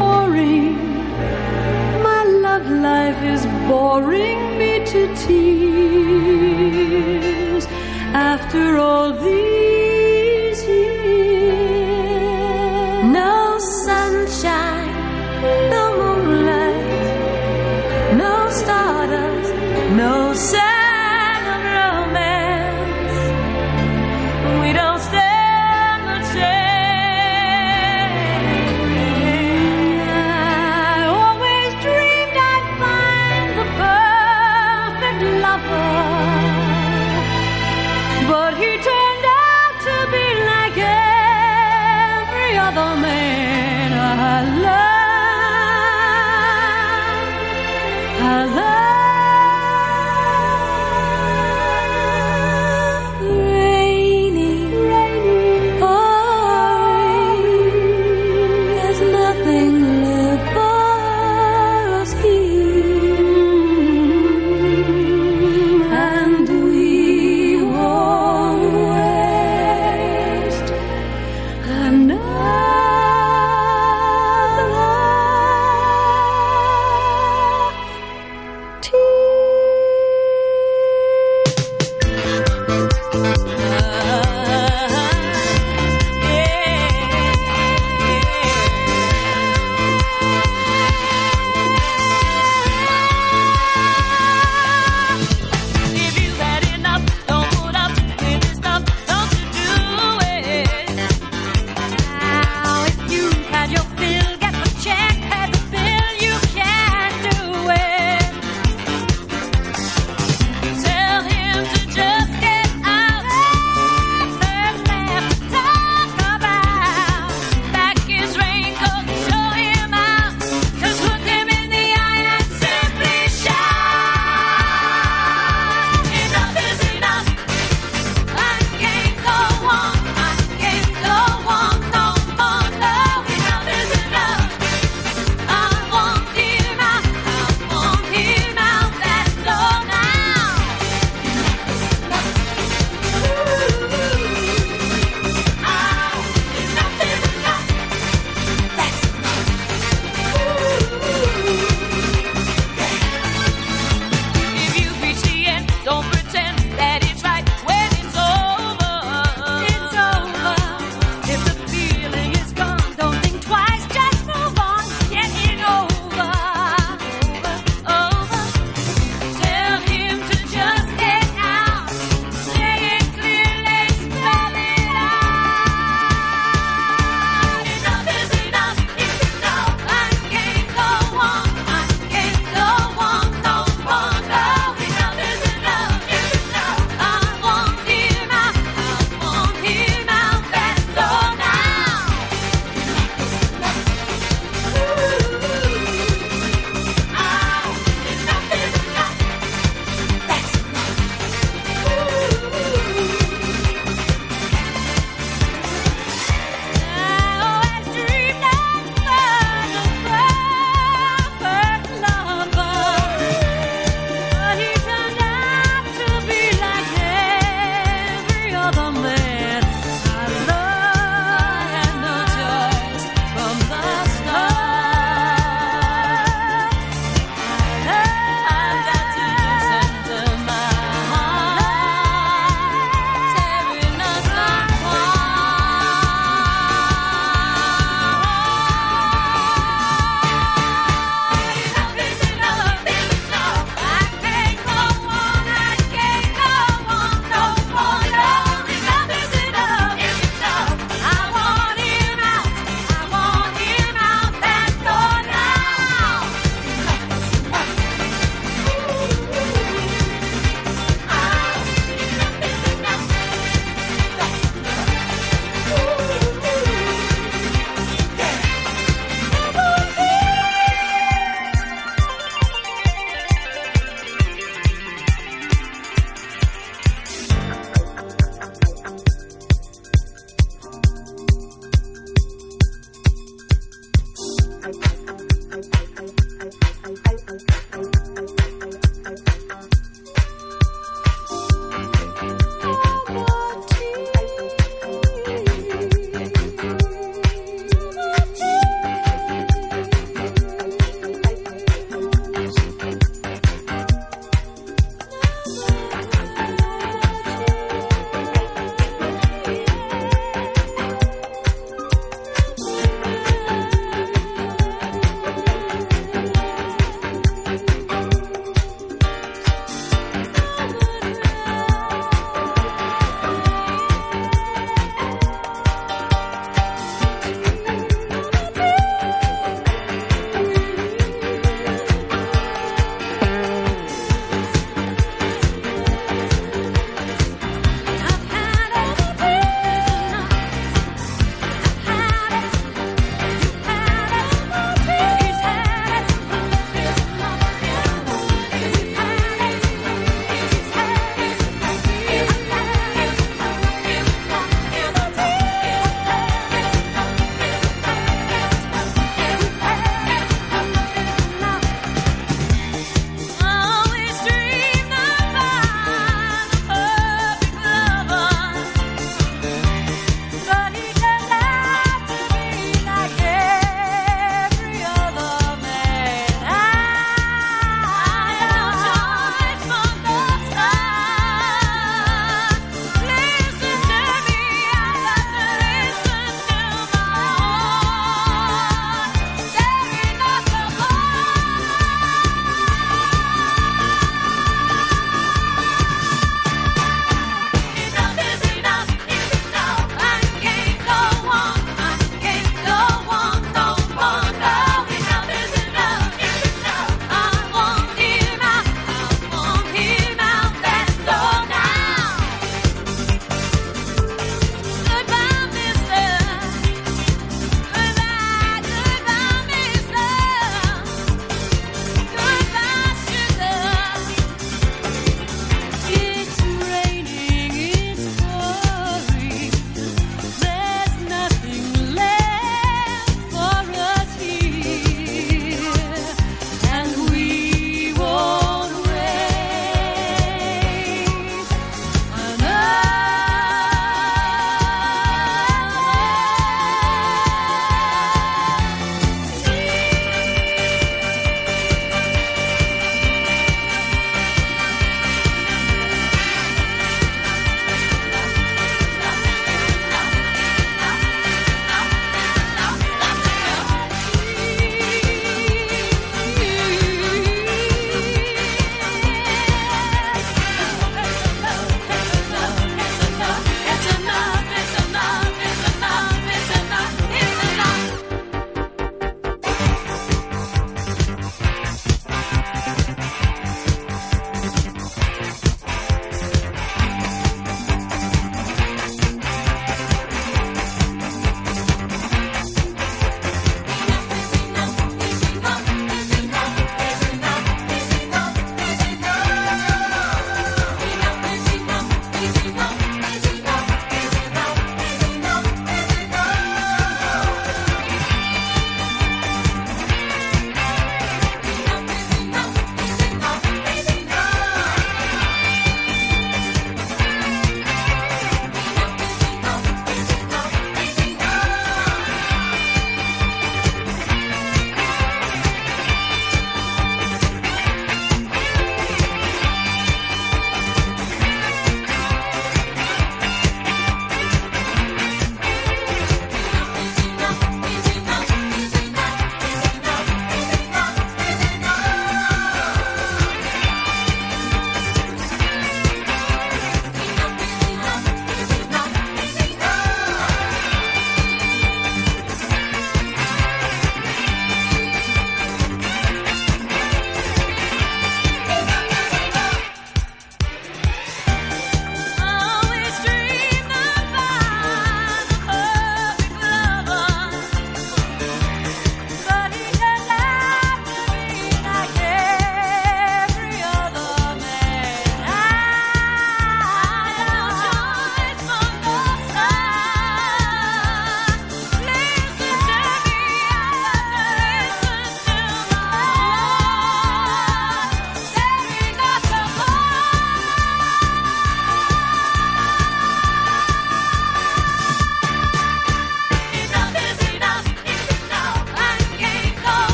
boring my love life is boring me to tears. After all these